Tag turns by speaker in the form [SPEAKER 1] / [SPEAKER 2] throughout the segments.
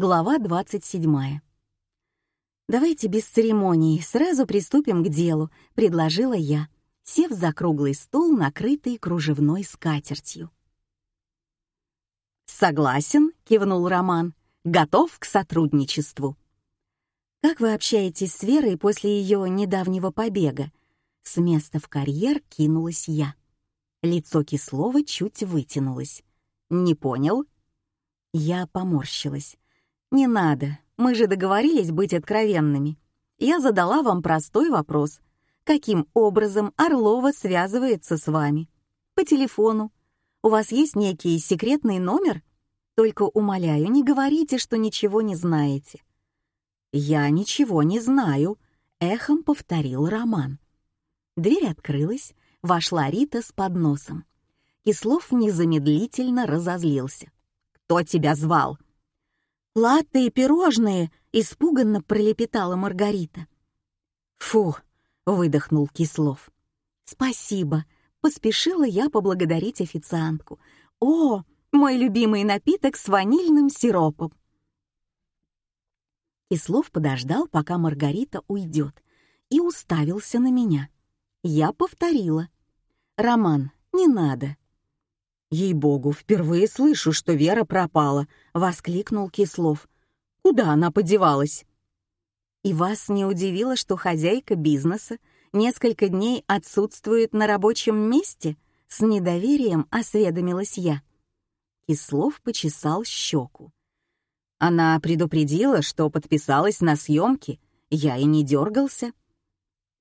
[SPEAKER 1] Глава 27. «Давайте без церемоний, сразу приступим к делу», — предложила я, сев за круглый стол, накрытый кружевной скатертью.
[SPEAKER 2] «Согласен», — кивнул Роман, — «готов к сотрудничеству».
[SPEAKER 1] «Как вы общаетесь с Верой после ее недавнего побега?» С места в карьер кинулась я. Лицо Кислова чуть вытянулось.
[SPEAKER 2] «Не понял?»
[SPEAKER 1] Я поморщилась. «Не надо, мы же договорились быть откровенными. Я задала вам простой вопрос. Каким образом Орлова связывается с вами? По телефону. У вас есть некий секретный номер? Только умоляю, не говорите, что ничего не знаете».
[SPEAKER 2] «Я ничего не знаю», — эхом повторил Роман.
[SPEAKER 1] Дверь открылась, вошла Рита с подносом. Кислов незамедлительно разозлился.
[SPEAKER 2] «Кто тебя звал?»
[SPEAKER 1] «Латте и пирожные!» — испуганно пролепетала Маргарита.
[SPEAKER 2] «Фу!» — выдохнул Кислов.
[SPEAKER 1] «Спасибо!» — поспешила я поблагодарить официантку. «О, мой любимый напиток с ванильным сиропом!» Кислов подождал, пока Маргарита уйдет, и уставился на меня. Я повторила. «Роман, не надо!»
[SPEAKER 2] «Ей-богу, впервые слышу, что Вера пропала», — воскликнул Кислов. «Куда она подевалась?»
[SPEAKER 1] «И вас не удивило, что хозяйка бизнеса несколько дней отсутствует на рабочем месте?» С недоверием осведомилась я. Кислов почесал щеку.
[SPEAKER 2] Она предупредила, что подписалась на съемки. Я и не дергался.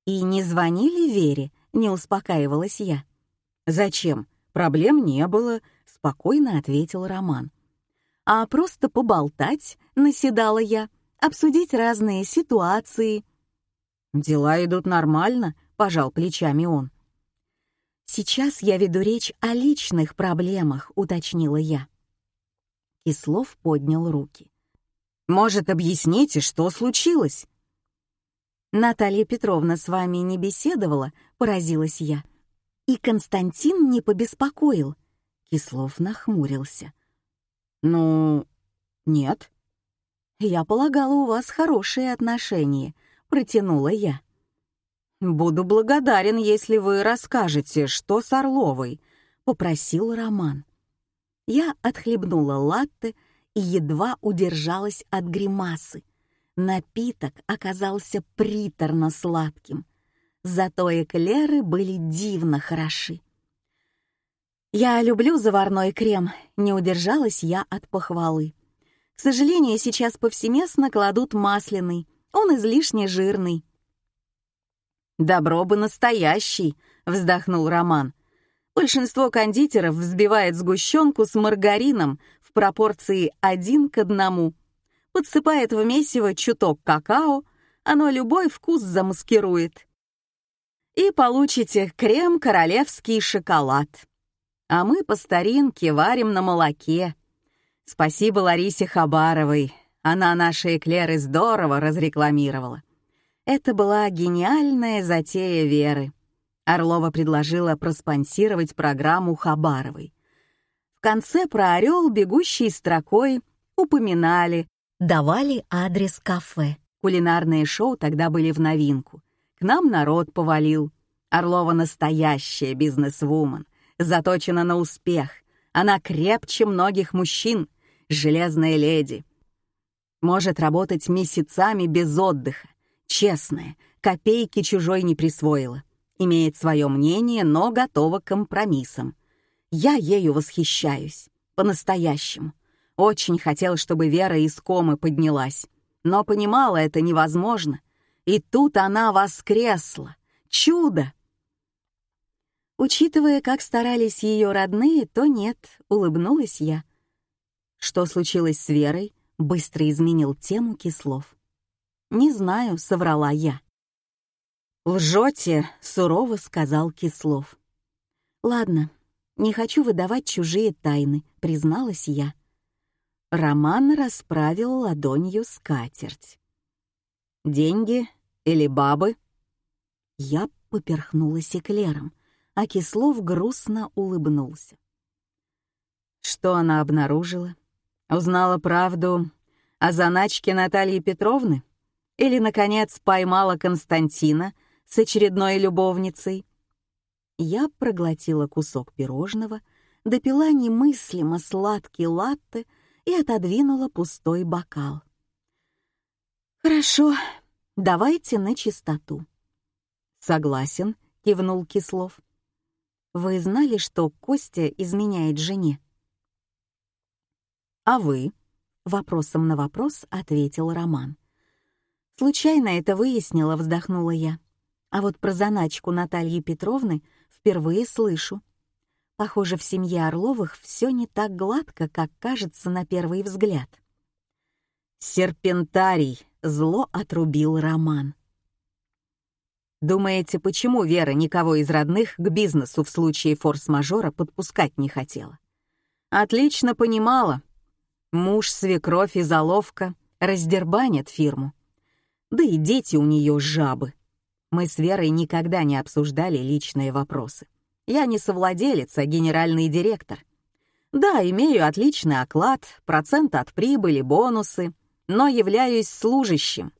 [SPEAKER 1] «И не звонили Вере?» — не успокаивалась я.
[SPEAKER 2] «Зачем? «Проблем не было», — спокойно ответил Роман.
[SPEAKER 1] «А просто поболтать», — наседала я, «обсудить разные ситуации».
[SPEAKER 2] «Дела идут нормально», — пожал плечами он.
[SPEAKER 1] «Сейчас я веду речь о личных проблемах», — уточнила я. Кислов поднял руки.
[SPEAKER 2] «Может, объясните, что случилось?»
[SPEAKER 1] «Наталья Петровна с вами не беседовала?» — поразилась я. И Константин не побеспокоил. Кислов нахмурился.
[SPEAKER 2] «Ну, нет».
[SPEAKER 1] «Я полагала, у вас хорошие отношения», — протянула я.
[SPEAKER 2] «Буду благодарен, если вы расскажете, что с Орловой», — попросил Роман.
[SPEAKER 1] Я отхлебнула латте и едва удержалась от гримасы. Напиток оказался приторно-сладким — зато эклеры были дивно хороши. «Я люблю заварной крем», — не удержалась я от похвалы. «К сожалению, сейчас повсеместно кладут масляный, он излишне жирный».
[SPEAKER 2] «Добро бы настоящий», — вздохнул Роман. «Большинство кондитеров взбивает сгущенку с маргарином в пропорции один к одному, подсыпает в месиво чуток какао, оно любой вкус замаскирует и получите крем «Королевский шоколад». А мы по старинке варим на молоке. Спасибо Ларисе Хабаровой, она наши эклеры здорово разрекламировала. Это была гениальная затея Веры. Орлова предложила проспонсировать программу Хабаровой. В конце про орел, бегущий строкой, упоминали, давали адрес кафе. Кулинарные шоу тогда были в новинку. К нам народ повалил. Орлова настоящая бизнесвумен, заточена на успех. Она крепче многих мужчин, железная леди. Может работать месяцами без отдыха. Честная, копейки чужой не присвоила. Имеет свое мнение, но готова к компромиссам. Я ею восхищаюсь. По-настоящему. Очень хотел, чтобы Вера из комы поднялась. Но понимала, это невозможно. И тут она воскресла. Чудо!
[SPEAKER 1] Учитывая, как старались ее родные, то нет, улыбнулась я. Что случилось с Верой? Быстро изменил тему Кислов. Не знаю, соврала я.
[SPEAKER 2] «Лжете», — сурово сказал Кислов.
[SPEAKER 1] «Ладно, не хочу выдавать чужие тайны», — призналась я.
[SPEAKER 2] Роман расправил ладонью скатерть. «Деньги или бабы?»
[SPEAKER 1] Я поперхнулась эклером, а Кислов грустно улыбнулся.
[SPEAKER 2] Что она обнаружила? Узнала правду О заначке Натальи Петровны? Или, наконец, поймала Константина с очередной любовницей? Я проглотила кусок пирожного, допила немыслимо сладкий латте и отодвинула пустой бокал. «Хорошо, давайте на чистоту». «Согласен», — кивнул Кислов. «Вы знали, что Костя изменяет жене?» «А вы?» — вопросом на вопрос ответил Роман. «Случайно это выяснила», — вздохнула я. «А вот про заначку Натальи Петровны впервые слышу. Похоже, в семье Орловых все не так гладко, как кажется на первый взгляд». «Серпентарий!» — зло отрубил Роман. «Думаете, почему Вера никого из родных к бизнесу в случае форс-мажора подпускать не хотела?» «Отлично понимала. Муж, свекровь и заловка раздербанят фирму. Да и дети у нее жабы. Мы с Верой никогда не обсуждали личные вопросы. Я не совладелец, а генеральный директор. Да, имею отличный оклад, процент от прибыли, бонусы, но являюсь служащим.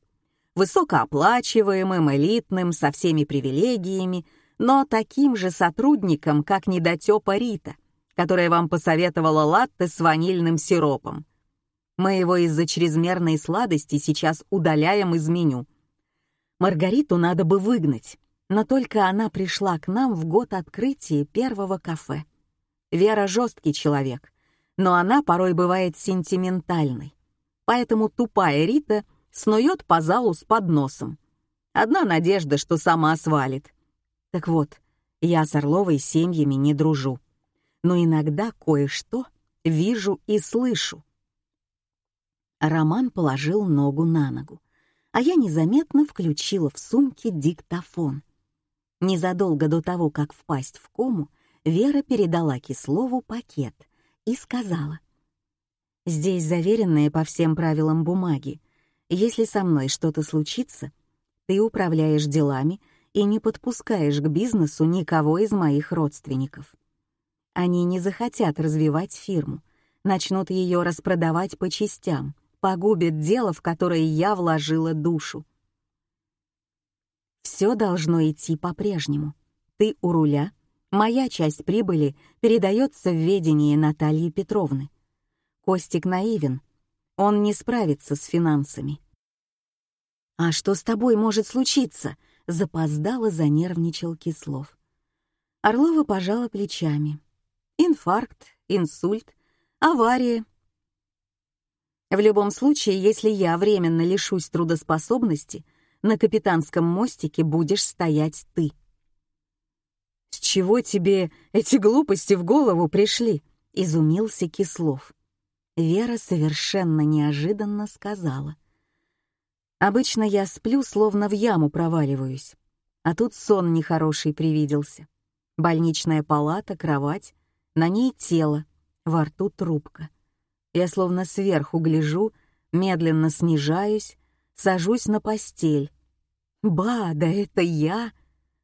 [SPEAKER 2] Высокооплачиваемым, элитным, со всеми привилегиями, но таким же сотрудником, как недотёпа Рита, которая вам посоветовала латте с ванильным сиропом. Мы его из-за чрезмерной сладости сейчас удаляем из меню — Маргариту надо бы выгнать, но только она пришла к нам в год открытия первого кафе. Вера жесткий человек, но она порой бывает сентиментальной. Поэтому тупая Рита снует по залу с подносом. Одна надежда, что сама свалит. Так вот, я с Орловой семьями не дружу. Но иногда кое-что вижу и слышу. Роман положил ногу на ногу а я незаметно включила в сумке диктофон. Незадолго до того, как впасть в кому, Вера передала Кислову пакет и сказала. «Здесь заверенные по всем правилам бумаги. Если со мной что-то случится, ты управляешь делами и не подпускаешь к бизнесу никого из моих родственников. Они не захотят развивать фирму, начнут ее распродавать по частям — погубит дело, в которое я вложила душу. Все должно идти по-прежнему. Ты у руля, моя часть прибыли передается в ведение Натальи Петровны. Костик наивен, он не справится с финансами. «А что с тобой может случиться?» — запоздало занервничал Кислов. Орлова пожала плечами. «Инфаркт, инсульт, авария, в любом случае, если я временно лишусь трудоспособности, на капитанском мостике будешь стоять ты. «С чего тебе эти глупости в голову пришли?» — изумился Кислов. Вера совершенно неожиданно сказала. «Обычно я сплю, словно в яму проваливаюсь, а тут сон нехороший привиделся. Больничная палата, кровать, на ней тело, во рту трубка. Я словно сверху гляжу, медленно снижаюсь, сажусь на постель. Ба, да это я!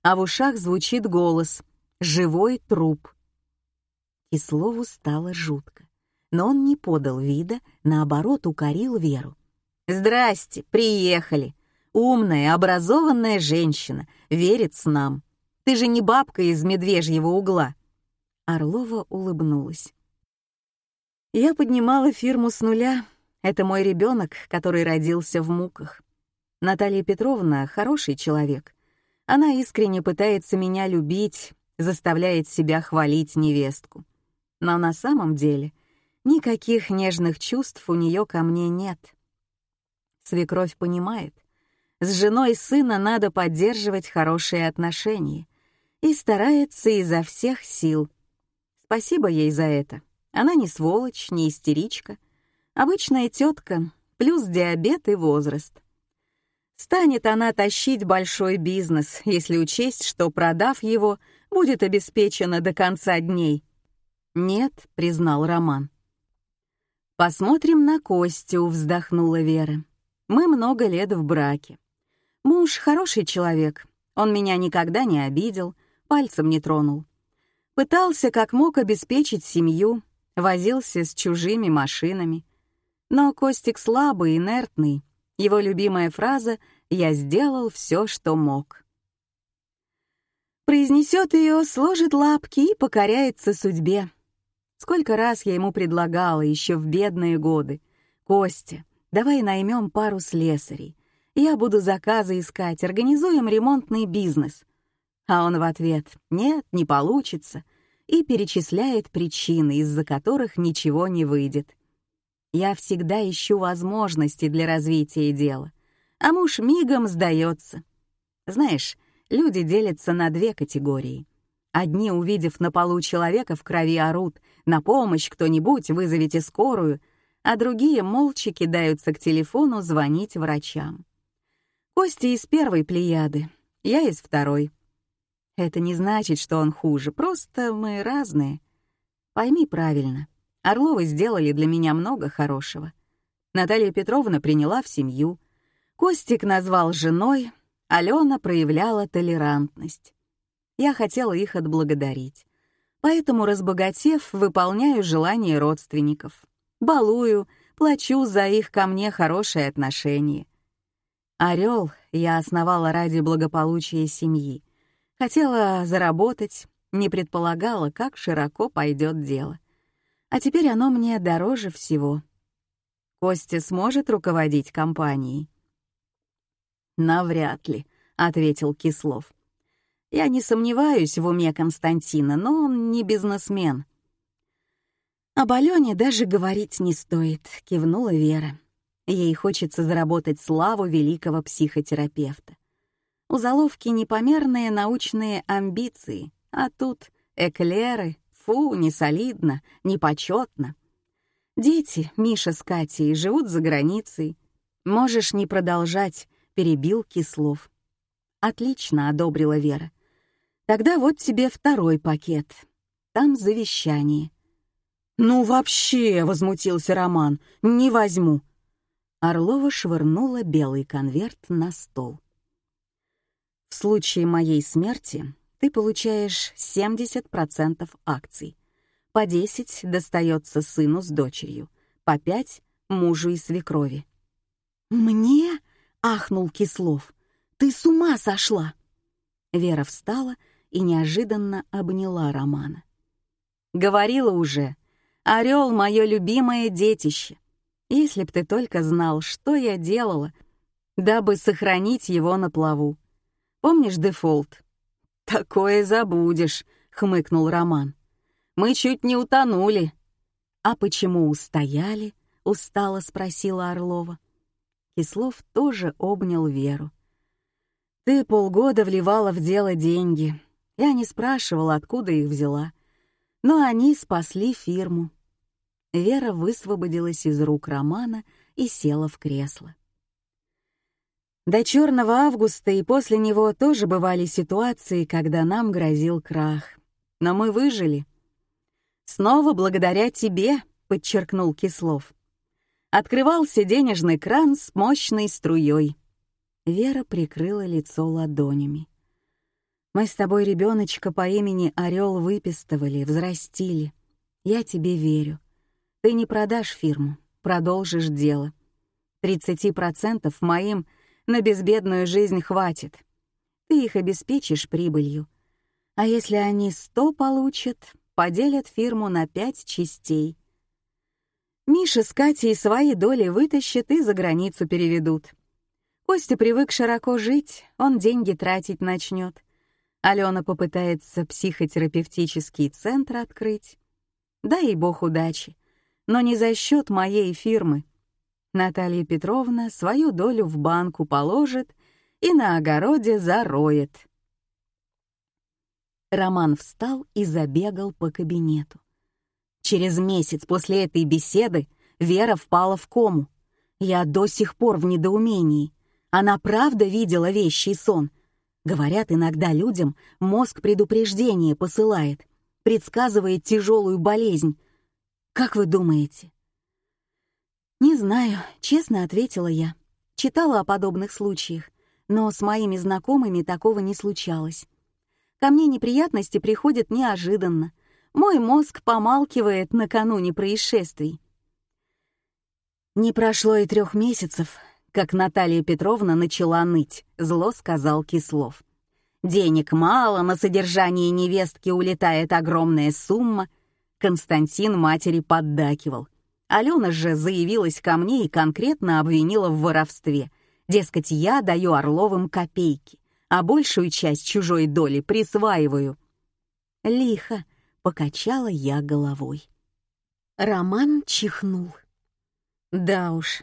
[SPEAKER 2] А в ушах звучит голос «Живой труп». Кислову стало жутко, но он не подал вида, наоборот укорил Веру. «Здрасте, приехали. Умная, образованная женщина, верит с нам. Ты же не бабка из медвежьего угла». Орлова улыбнулась. Я поднимала фирму с нуля. Это мой ребенок, который родился в муках. Наталья Петровна — хороший человек. Она искренне пытается меня любить, заставляет себя хвалить невестку. Но на самом деле никаких нежных чувств у нее ко мне нет. Свекровь понимает, с женой сына надо поддерживать хорошие отношения и старается изо всех сил. Спасибо ей за это. Она не сволочь, не истеричка. Обычная тетка, плюс диабет и возраст. Станет она тащить большой бизнес, если учесть, что, продав его, будет обеспечена до конца дней. «Нет», — признал Роман. «Посмотрим на Костю», — вздохнула Вера. «Мы много лет в браке. Муж хороший человек, он меня никогда не обидел, пальцем не тронул. Пытался как мог обеспечить семью, возился с чужими машинами. Но Костик слабый, инертный. Его любимая фраза «Я сделал все, что мог». Произнесет ее, сложит лапки и покоряется судьбе. Сколько раз я ему предлагала еще в бедные годы. «Костя, давай наймем пару слесарей. Я буду заказы искать, организуем ремонтный бизнес». А он в ответ «Нет, не получится» и перечисляет причины, из-за которых ничего не выйдет. Я всегда ищу возможности для развития дела, а муж мигом сдается. Знаешь, люди делятся на две категории. Одни, увидев на полу человека в крови, орут «На помощь кто-нибудь, вызовите скорую», а другие молча кидаются к телефону звонить врачам. Костя из первой плеяды, я из второй. Это не значит, что он хуже, просто мы разные. Пойми правильно, Орловы сделали для меня много хорошего. Наталья Петровна приняла в семью, Костик назвал женой, Алена проявляла толерантность. Я хотела их отблагодарить. Поэтому, разбогатев, выполняю желания родственников. Балую, плачу за их ко мне хорошее отношение. Орел я основала ради благополучия семьи. Хотела заработать, не предполагала, как широко пойдет дело. А теперь оно мне дороже всего. Костя сможет руководить компанией? «Навряд ли», — ответил Кислов. «Я не сомневаюсь в уме Константина, но он не бизнесмен». «Об Алене даже говорить не стоит», — кивнула Вера. Ей хочется заработать славу великого психотерапевта. У заловки непомерные научные амбиции, а тут эклеры, фу, не солидно, не почетно. Дети, Миша с Катей, живут за границей. Можешь не продолжать, перебил Кислов. Отлично, одобрила Вера. Тогда вот тебе второй пакет. Там завещание. «Ну вообще!» — возмутился Роман. «Не возьму!» Орлова швырнула белый конверт на стол. В случае моей смерти ты получаешь 70% акций. По 10 достается сыну с дочерью, по 5 — мужу и свекрови. «Мне?» — ахнул Кислов. «Ты с ума сошла!» Вера встала неожиданно обняла Романа. «Говорила уже, орел — мое любимое детище. Если б ты только знал, что я делала, дабы сохранить его на плаву. Помнишь дефолт?» «Такое забудешь», — хмыкнул Роман. «Мы чуть не утонули». «А почему устояли?» — устало спросила Орлова. Кислов тоже обнял Веру. «Ты полгода вливала в дело деньги. Я не спрашивала, откуда их взяла. Но они спасли фирму». Вера высвободилась из рук Романа и села в кресло. До черного августа и после него тоже бывали ситуации, когда нам грозил крах. Но мы выжили. «Снова благодаря тебе», — подчеркнул Кислов. Открывался денежный кран с мощной струей. Вера прикрыла лицо ладонями. «Мы с тобой ребеночка по имени Орел выпистывали, взрастили. Я тебе верю. Ты не продашь фирму, продолжишь дело. 30% моим — на безбедную жизнь хватит. Ты их обеспечишь прибылью. А если они сто получат, поделят фирму на пять частей. Миша с Катей свои доли вытащат и за границу переведут. Костя привык широко жить, он деньги тратить начнет. Алена попытается психотерапевтический центр открыть. Дай бог удачи, но не за счет моей фирмы. Наталья Петровна свою долю в банку положит и на огороде зароет. Роман встал и забегал по кабинету. Через месяц после этой беседы Вера впала в кому. Я до сих пор в недоумении. Она правда видела вещий сон. Говорят, иногда людям мозг предупреждение посылает, предсказывает тяжелую болезнь. Как вы думаете, «Не знаю», — честно ответила я. Читала о подобных случаях, но с моими знакомыми такого не случалось. Ко мне неприятности приходят неожиданно. Мой мозг помалкивает накануне происшествий. Не прошло и трех месяцев, как Наталья Петровна начала ныть, зло сказал Кислов. Денег мало, на содержание невестки улетает огромная сумма. Константин матери поддакивал. Алена же заявилась ко мне и конкретно обвинила в воровстве. Дескать, я даю Орловым копейки, а большую часть чужой доли присваиваю. Лихо покачала я головой. Роман чихнул. Да уж.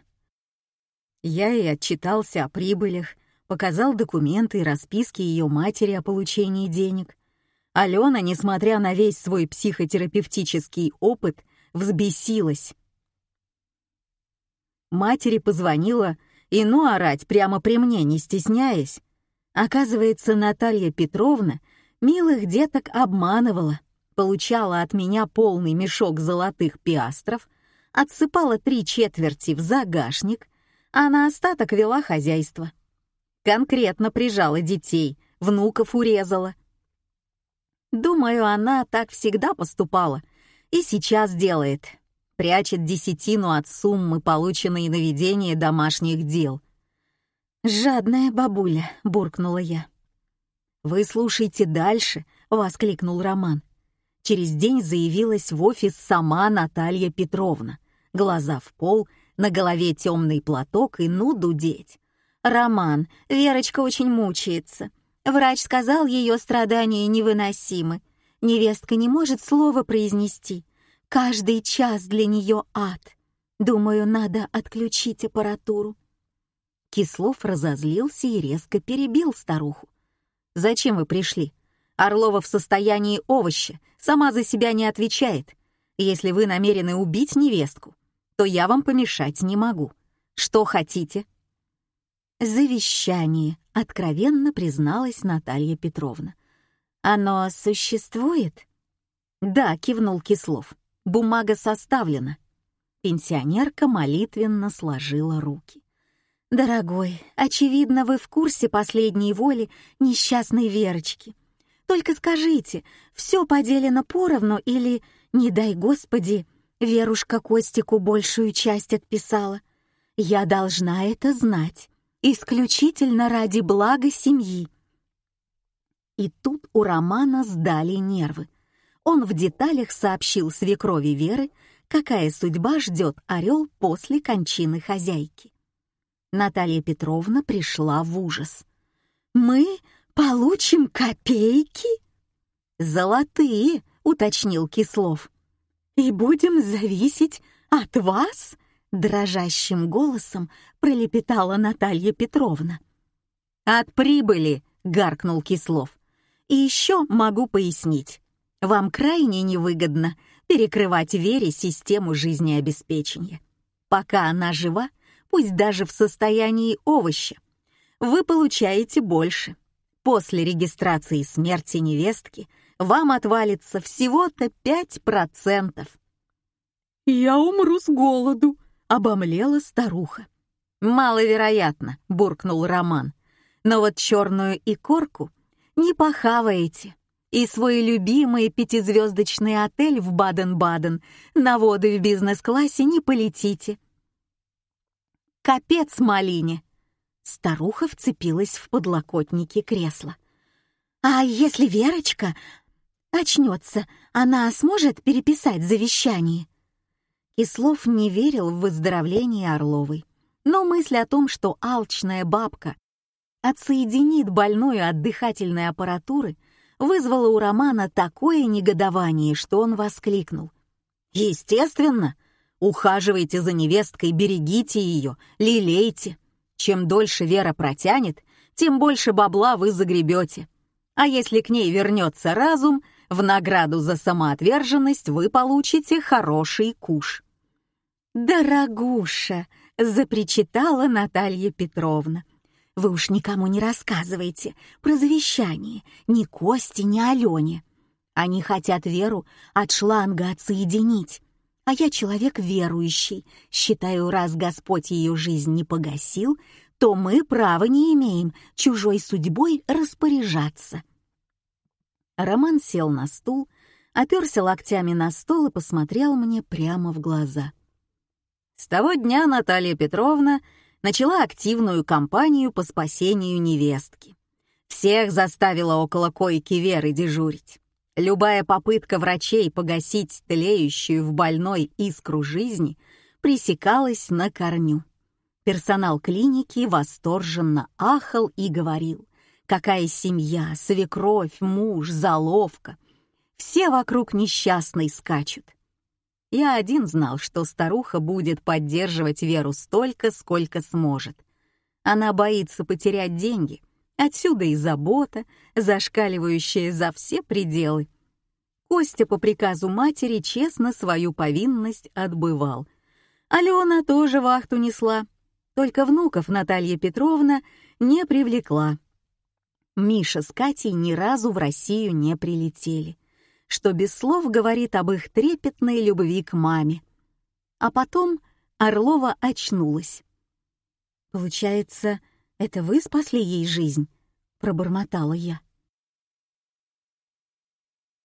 [SPEAKER 2] Я и отчитался о прибылях, показал документы и расписки ее матери о получении денег. Алена, несмотря на весь свой психотерапевтический опыт, взбесилась. Матери позвонила и ну орать прямо при мне, не стесняясь. Оказывается, Наталья Петровна милых деток обманывала, получала от меня полный мешок золотых пиастров, отсыпала три четверти в загашник, а на остаток вела хозяйство. Конкретно прижала детей, внуков урезала. Думаю, она так всегда поступала и сейчас делает. Прячет десятину от суммы, полученной на ведение домашних дел. «Жадная бабуля», — буркнула я. «Вы слушайте дальше», — воскликнул Роман. Через день заявилась в офис сама Наталья Петровна. Глаза в пол, на голове темный платок и ну дудеть. «Роман, Верочка очень мучается. Врач сказал, ее страдания невыносимы. Невестка не может слова произнести. Каждый час для нее ад. Думаю, надо отключить аппаратуру». Кислов разозлился и резко перебил старуху. «Зачем вы пришли? Орлова в состоянии овоща, сама за себя не отвечает. Если вы намерены убить невестку, то я вам помешать не могу. Что хотите?» «Завещание», — откровенно призналась Наталья Петровна. «Оно существует?» «Да», — кивнул Кислов. «Бумага составлена». Пенсионерка молитвенно сложила руки. «Дорогой, очевидно, вы в курсе последней воли несчастной Верочки. Только скажите, все поделено поровну или, не дай Господи, Верушка Костику большую часть отписала? Я должна это знать исключительно ради блага семьи. И тут у Романа сдали нервы. Он в деталях сообщил свекрови Веры, какая судьба ждет орел после кончины хозяйки. Наталья Петровна пришла в ужас. «Мы получим копейки?» «Золотые», — уточнил Кислов. «И будем зависеть от вас?» дрожащим голосом пролепетала Наталья Петровна. «От прибыли!» — гаркнул Кислов. «И еще могу пояснить. Вам крайне невыгодно перекрывать Вере систему жизнеобеспечения. Пока она жива, пусть даже в состоянии овоща, вы получаете больше. После регистрации смерти невестки вам отвалится всего-то пять процентов. «Я умру с голоду», обомлела старуха. «Маловероятно», — буркнул Роман. «Но вот черную икорку не похаваете, и свой любимый пятизвездочный отель в Баден-Баден на воды в бизнес-классе не полетите». «Капец малине!» Старуха вцепилась в подлокотники кресла. «А если Верочка очнется, она сможет переписать завещание?» Кислов не верил в выздоровление Орловой, но мысль о том, что алчная бабка отсоединит больную от дыхательной аппаратуры, вызвала у Романа такое негодование, что он воскликнул. «Естественно! Ухаживайте за невесткой, берегите ее, лелейте. Чем дольше Вера протянет, тем больше бабла вы загребете. А если к ней вернется разум, в награду за самоотверженность вы получите хороший куш». «Дорогуша!» — запричитала Наталья Петровна. «Вы уж никому не рассказывайте про завещание, ни Косте, ни Алене. Они хотят Веру от шланга отсоединить. А я человек верующий. Считаю, раз Господь ее жизнь не погасил, то мы права не имеем чужой судьбой распоряжаться». Роман сел на стул, оперся локтями на стол и посмотрел мне прямо в глаза — С того дня Наталья Петровна начала активную кампанию по спасению невестки. Всех заставила около койки Веры дежурить. Любая попытка врачей погасить тлеющую в больной искру жизни пресекалась на корню. Персонал клиники восторженно ахал и говорил, какая семья, свекровь, муж, заловка. Все вокруг несчастной скачут. Я один знал, что старуха будет поддерживать Веру столько, сколько сможет. Она боится потерять деньги — Отсюда и забота, зашкаливающая за все пределы. Костя по приказу матери честно свою повинность отбывал. Алена тоже вахту несла, только внуков Наталья Петровна не привлекла. Миша с Катей ни разу в Россию не прилетели, что без слов говорит об их трепетной любви к маме. А потом Орлова очнулась. Получается, это вы спасли ей жизнь?» — пробормотала я.